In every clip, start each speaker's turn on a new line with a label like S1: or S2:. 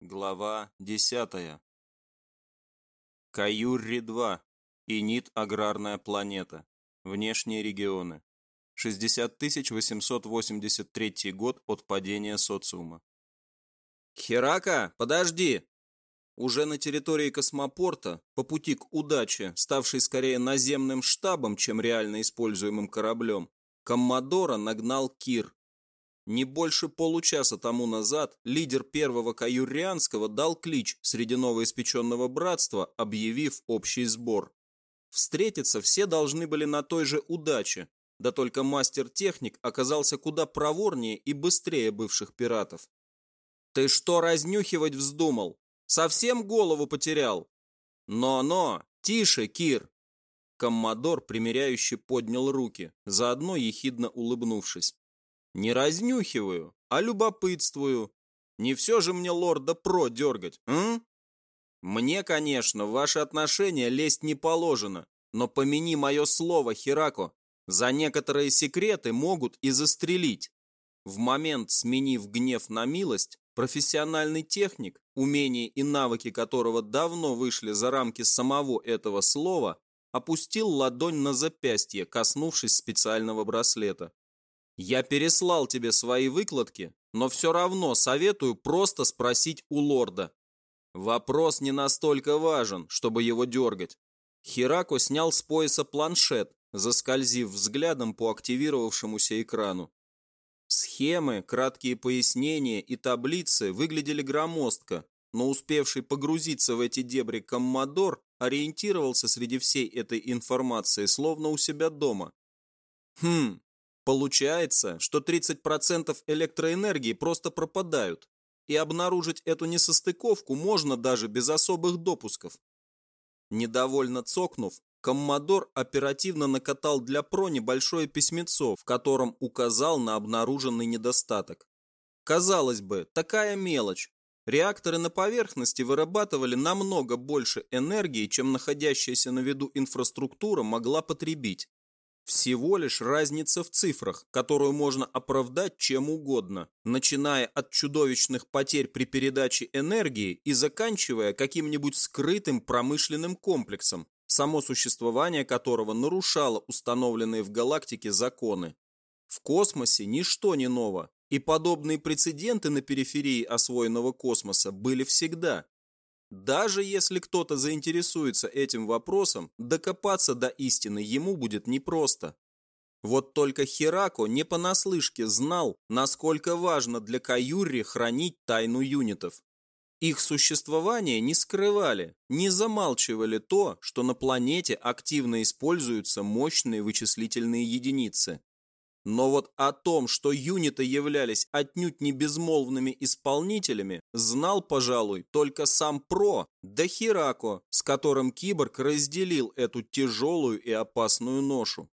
S1: Глава 10. Каюрри-2. Инит аграрная планета. Внешние регионы. 60 883 год от падения социума. «Херака, подожди!» Уже на территории космопорта, по пути к удаче, ставшей скорее наземным штабом, чем реально используемым кораблем, Коммодора нагнал Кир, не больше получаса тому назад лидер первого каюрианского дал клич среди новоиспеченного братства, объявив общий сбор. Встретиться все должны были на той же удаче, да только мастер-техник оказался куда проворнее и быстрее бывших пиратов. «Ты что разнюхивать вздумал? Совсем голову потерял?» «Но-но, тише, Кир!» Коммодор, примиряюще поднял руки, заодно ехидно улыбнувшись. Не разнюхиваю, а любопытствую. Не все же мне лорда Про дергать, м? Мне, конечно, в ваши отношения лезть не положено, но помяни мое слово, Херако, за некоторые секреты могут и застрелить. В момент, сменив гнев на милость, профессиональный техник, умения и навыки которого давно вышли за рамки самого этого слова, опустил ладонь на запястье, коснувшись специального браслета. Я переслал тебе свои выкладки, но все равно советую просто спросить у лорда. Вопрос не настолько важен, чтобы его дергать. Хирако снял с пояса планшет, заскользив взглядом по активировавшемуся экрану. Схемы, краткие пояснения и таблицы выглядели громоздко, но успевший погрузиться в эти дебри коммодор ориентировался среди всей этой информации словно у себя дома. Хм, Получается, что 30% электроэнергии просто пропадают, и обнаружить эту несостыковку можно даже без особых допусков. Недовольно цокнув, Коммодор оперативно накатал для ПРО небольшое письмецо, в котором указал на обнаруженный недостаток. Казалось бы, такая мелочь. Реакторы на поверхности вырабатывали намного больше энергии, чем находящаяся на виду инфраструктура могла потребить. Всего лишь разница в цифрах, которую можно оправдать чем угодно, начиная от чудовищных потерь при передаче энергии и заканчивая каким-нибудь скрытым промышленным комплексом, само существование которого нарушало установленные в галактике законы. В космосе ничто не ново, и подобные прецеденты на периферии освоенного космоса были всегда. Даже если кто-то заинтересуется этим вопросом, докопаться до истины ему будет непросто. Вот только Херако не понаслышке знал, насколько важно для Каюри хранить тайну юнитов. Их существование не скрывали, не замалчивали то, что на планете активно используются мощные вычислительные единицы. Но вот о том, что юниты являлись отнюдь не безмолвными исполнителями, знал, пожалуй, только сам Про, да Хирако, с которым киборг разделил эту тяжелую и опасную ношу.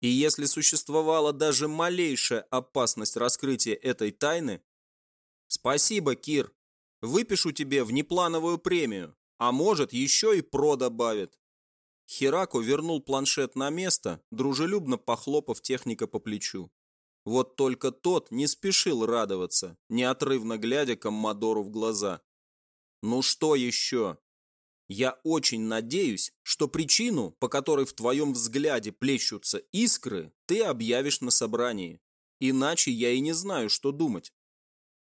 S1: И если существовала даже малейшая опасность раскрытия этой тайны, спасибо, Кир, выпишу тебе внеплановую премию, а может еще и Про добавит. Хирако вернул планшет на место, дружелюбно похлопав техника по плечу. Вот только тот не спешил радоваться, неотрывно глядя Коммодору в глаза. «Ну что еще? Я очень надеюсь, что причину, по которой в твоем взгляде плещутся искры, ты объявишь на собрании. Иначе я и не знаю, что думать».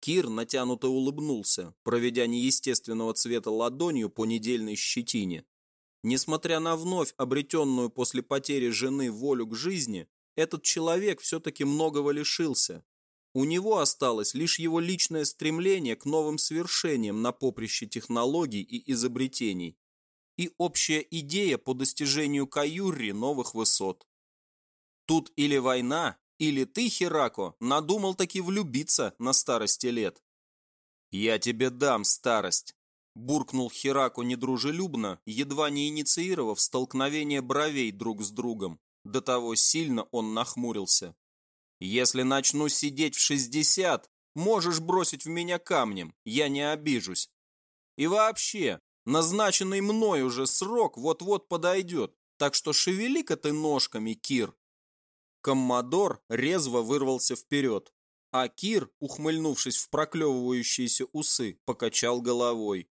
S1: Кир натянуто улыбнулся, проведя неестественного цвета ладонью по недельной щетине, Несмотря на вновь обретенную после потери жены волю к жизни, этот человек все-таки многого лишился. У него осталось лишь его личное стремление к новым свершениям на поприще технологий и изобретений и общая идея по достижению Каюрри новых высот. Тут или война, или ты, Херако, надумал таки влюбиться на старости лет. Я тебе дам старость, Буркнул Херако недружелюбно, едва не инициировав столкновение бровей друг с другом. До того сильно он нахмурился. «Если начну сидеть в шестьдесят, можешь бросить в меня камнем, я не обижусь. И вообще, назначенный мной уже срок вот-вот подойдет, так что шевели-ка ты ножками, Кир». Коммодор резво вырвался вперед. А Кир, ухмыльнувшись в проклевывающиеся усы, покачал головой.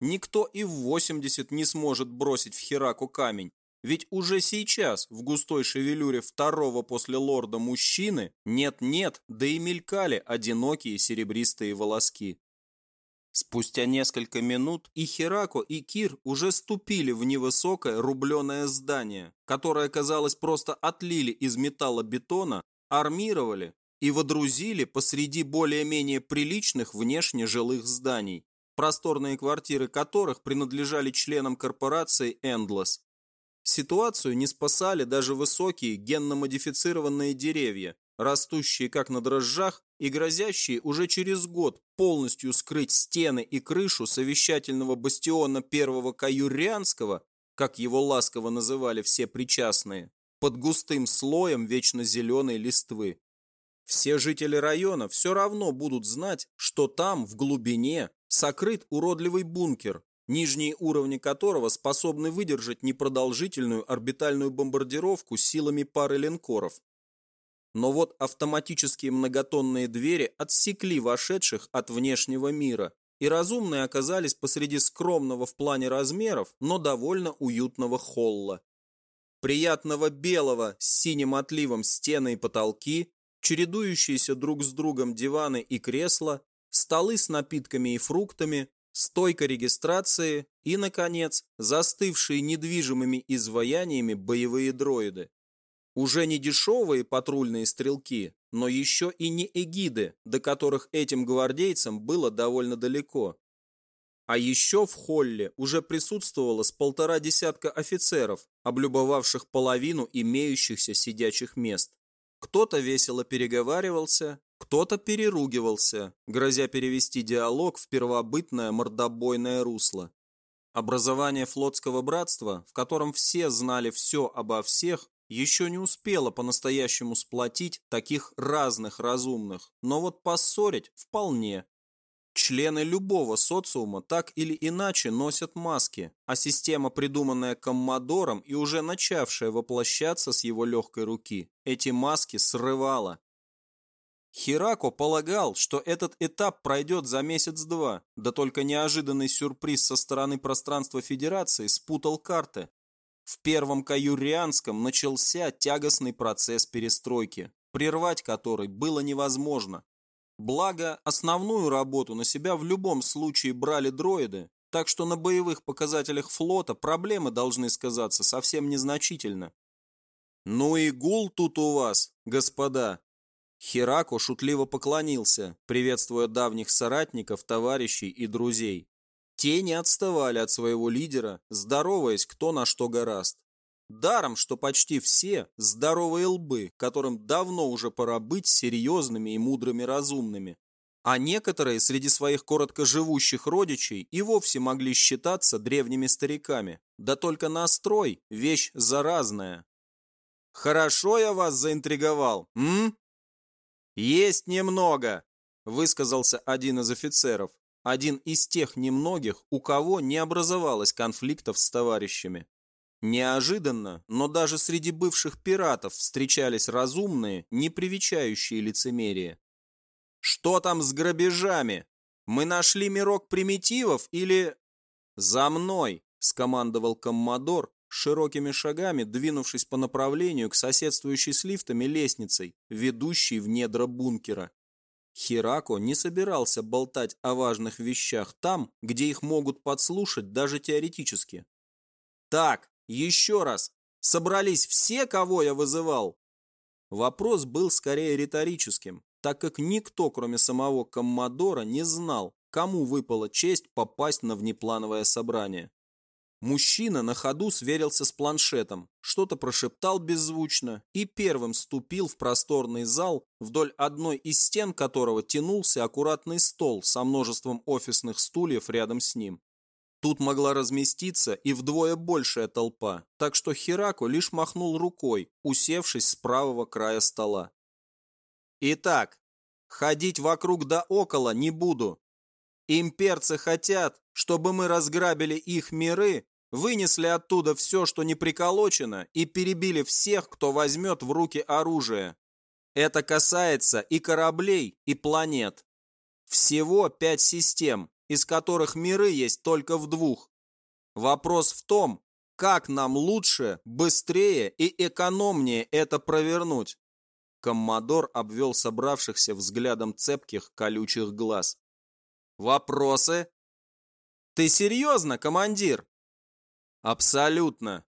S1: Никто и в 80 не сможет бросить в Хераку камень, ведь уже сейчас в густой шевелюре второго после лорда мужчины нет-нет, да и мелькали одинокие серебристые волоски. Спустя несколько минут и Херако, и Кир уже ступили в невысокое рубленое здание, которое, казалось, просто отлили из металлобетона, армировали и водрузили посреди более-менее приличных внешне жилых зданий, просторные квартиры которых принадлежали членам корпорации Endless. Ситуацию не спасали даже высокие генно-модифицированные деревья, растущие как на дрожжах и грозящие уже через год полностью скрыть стены и крышу совещательного бастиона первого Каюрианского, как его ласково называли все причастные, под густым слоем вечно зеленой листвы. Все жители района все равно будут знать, что там, в глубине, сокрыт уродливый бункер, нижние уровни которого способны выдержать непродолжительную орбитальную бомбардировку силами пары линкоров. Но вот автоматические многотонные двери отсекли вошедших от внешнего мира, и разумные оказались посреди скромного в плане размеров, но довольно уютного холла. Приятного белого с синим отливом стены и потолки, чередующиеся друг с другом диваны и кресла, столы с напитками и фруктами, стойка регистрации и, наконец, застывшие недвижимыми изваяниями боевые дроиды. Уже не дешевые патрульные стрелки, но еще и не эгиды, до которых этим гвардейцам было довольно далеко. А еще в холле уже присутствовало с полтора десятка офицеров, облюбовавших половину имеющихся сидячих мест. Кто-то весело переговаривался, кто-то переругивался, грозя перевести диалог в первобытное мордобойное русло. Образование флотского братства, в котором все знали все обо всех, еще не успело по-настоящему сплотить таких разных разумных, но вот поссорить вполне. Члены любого социума так или иначе носят маски, а система, придуманная Коммодором и уже начавшая воплощаться с его легкой руки, эти маски срывала. Хирако полагал, что этот этап пройдет за месяц-два, да только неожиданный сюрприз со стороны пространства Федерации спутал карты. В первом Каюрианском начался тягостный процесс перестройки, прервать который было невозможно. Благо, основную работу на себя в любом случае брали дроиды, так что на боевых показателях флота проблемы должны сказаться совсем незначительно. «Ну и гул тут у вас, господа!» Херако шутливо поклонился, приветствуя давних соратников, товарищей и друзей. Те не отставали от своего лидера, здороваясь кто на что гораст. Даром, что почти все здоровые лбы, которым давно уже пора быть серьезными и мудрыми разумными. А некоторые среди своих короткоживущих родичей и вовсе могли считаться древними стариками. Да только настрой – вещь заразная. «Хорошо я вас заинтриговал, м?» «Есть немного», – высказался один из офицеров. Один из тех немногих, у кого не образовалось конфликтов с товарищами. Неожиданно, но даже среди бывших пиратов встречались разумные, не привечающие лицемерие. «Что там с грабежами? Мы нашли мирок примитивов или...» «За мной!» – скомандовал коммодор, широкими шагами двинувшись по направлению к соседствующей с лифтами лестницей, ведущей в недра бункера. Хирако не собирался болтать о важных вещах там, где их могут подслушать даже теоретически. «Так, еще раз. Собрались все, кого я вызывал? Вопрос был скорее риторическим, так как никто, кроме самого Коммодора, не знал, кому выпала честь попасть на внеплановое собрание. Мужчина на ходу сверился с планшетом, что-то прошептал беззвучно и первым ступил в просторный зал, вдоль одной из стен которого тянулся аккуратный стол со множеством офисных стульев рядом с ним. Тут могла разместиться и вдвое большая толпа, так что Хирако лишь махнул рукой, усевшись с правого края стола. Итак, ходить вокруг да около не буду. Имперцы хотят, чтобы мы разграбили их миры, вынесли оттуда все, что не приколочено, и перебили всех, кто возьмет в руки оружие. Это касается и кораблей, и планет. Всего пять систем, из которых миры есть только в двух. Вопрос в том, как нам лучше, быстрее и экономнее это провернуть. Коммодор обвел собравшихся взглядом цепких, колючих глаз. «Вопросы?» «Ты серьезно, командир?» «Абсолютно.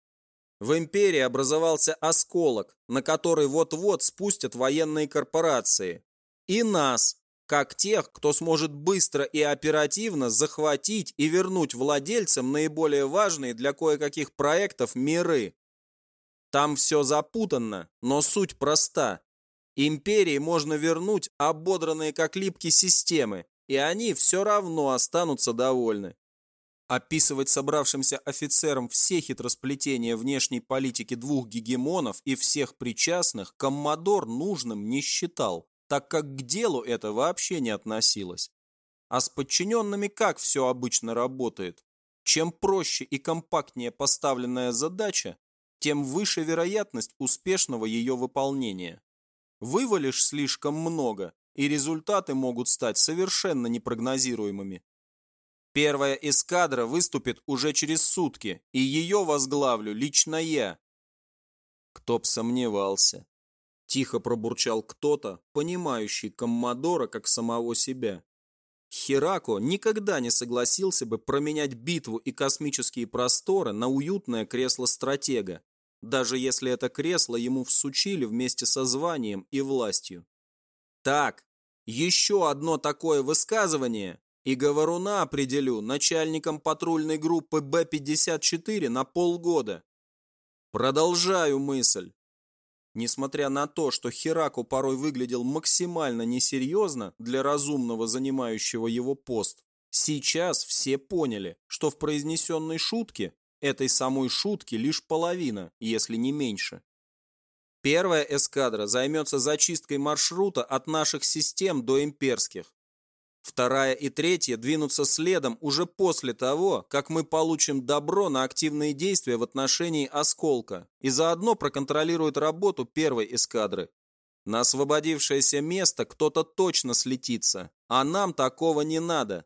S1: В империи образовался осколок, на который вот-вот спустят военные корпорации. И нас, как тех, кто сможет быстро и оперативно захватить и вернуть владельцам наиболее важные для кое-каких проектов миры. Там все запутанно, но суть проста. Империи можно вернуть ободранные как липки системы, и они все равно останутся довольны. Описывать собравшимся офицерам все хитросплетения внешней политики двух гегемонов и всех причастных Коммодор нужным не считал, так как к делу это вообще не относилось. А с подчиненными как все обычно работает? Чем проще и компактнее поставленная задача, тем выше вероятность успешного ее выполнения. Вывалишь слишком много, и результаты могут стать совершенно непрогнозируемыми. Первая эскадра выступит уже через сутки, и ее возглавлю лично я. Кто б сомневался. Тихо пробурчал кто-то, понимающий Коммодора как самого себя. Херако никогда не согласился бы променять битву и космические просторы на уютное кресло стратега, даже если это кресло ему всучили вместе со званием и властью. Так, еще одно такое высказывание, и говоруна определю начальником патрульной группы Б-54 на полгода. Продолжаю мысль. Несмотря на то, что Хераку порой выглядел максимально несерьезно для разумного занимающего его пост, сейчас все поняли, что в произнесенной шутке Этой самой шутки лишь половина, если не меньше. Первая эскадра займется зачисткой маршрута от наших систем до имперских. Вторая и третья двинутся следом уже после того, как мы получим добро на активные действия в отношении осколка и заодно проконтролируют работу первой эскадры. На освободившееся место кто-то точно слетится, а нам такого не надо.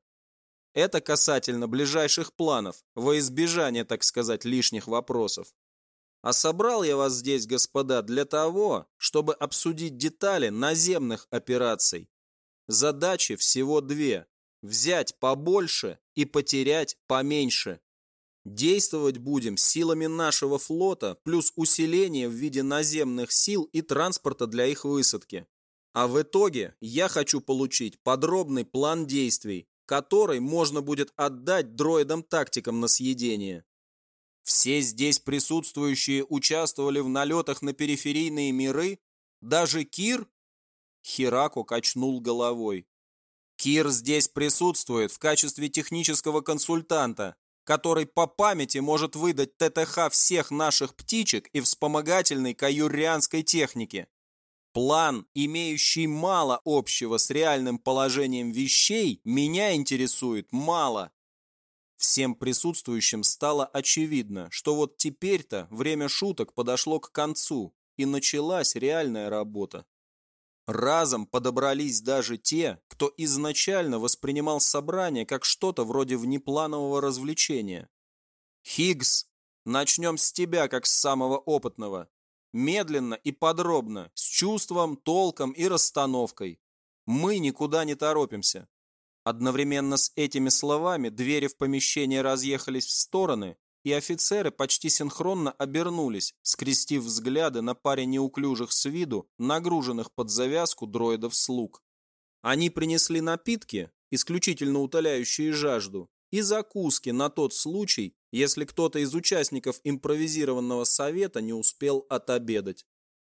S1: Это касательно ближайших планов, во избежание, так сказать, лишних вопросов. А собрал я вас здесь, господа, для того, чтобы обсудить детали наземных операций. Задачи всего две. Взять побольше и потерять поменьше. Действовать будем силами нашего флота плюс усиление в виде наземных сил и транспорта для их высадки. А в итоге я хочу получить подробный план действий, который можно будет отдать дроидам-тактикам на съедение. Все здесь присутствующие участвовали в налетах на периферийные миры? Даже Кир? Хирако качнул головой. Кир здесь присутствует в качестве технического консультанта, который по памяти может выдать ТТХ всех наших птичек и вспомогательной каюрианской техники. План, имеющий мало общего с реальным положением вещей, меня интересует мало. Всем присутствующим стало очевидно, что вот теперь-то время шуток подошло к концу, и началась реальная работа. Разом подобрались даже те, кто изначально воспринимал собрание как что-то вроде внепланового развлечения. «Хиггс, начнем с тебя, как с самого опытного. Медленно и подробно, с чувством, толком и расстановкой. Мы никуда не торопимся. Одновременно с этими словами двери в помещение разъехались в стороны, и офицеры почти синхронно обернулись, скрестив взгляды на паре неуклюжих с виду, нагруженных под завязку дроидов-слуг. Они принесли напитки, исключительно утоляющие жажду, и закуски на тот случай, если кто-то из участников импровизированного совета не успел отобедать.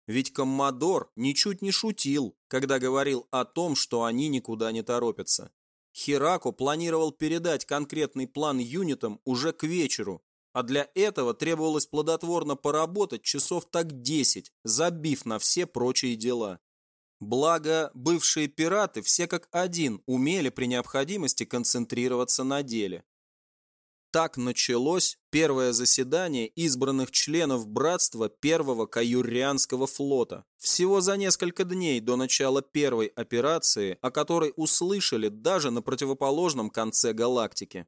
S1: Ведь Коммодор ничуть не шутил, когда говорил о том, что они никуда не торопятся. Хирако планировал передать конкретный план юнитам уже к вечеру, а для этого требовалось плодотворно поработать часов так 10, забив на все прочие дела. Благо, бывшие пираты все как один умели при необходимости концентрироваться на деле. Так началось первое заседание избранных членов Братства Первого Каюрианского флота. Всего за несколько дней до начала первой операции, о которой услышали даже на противоположном конце галактики.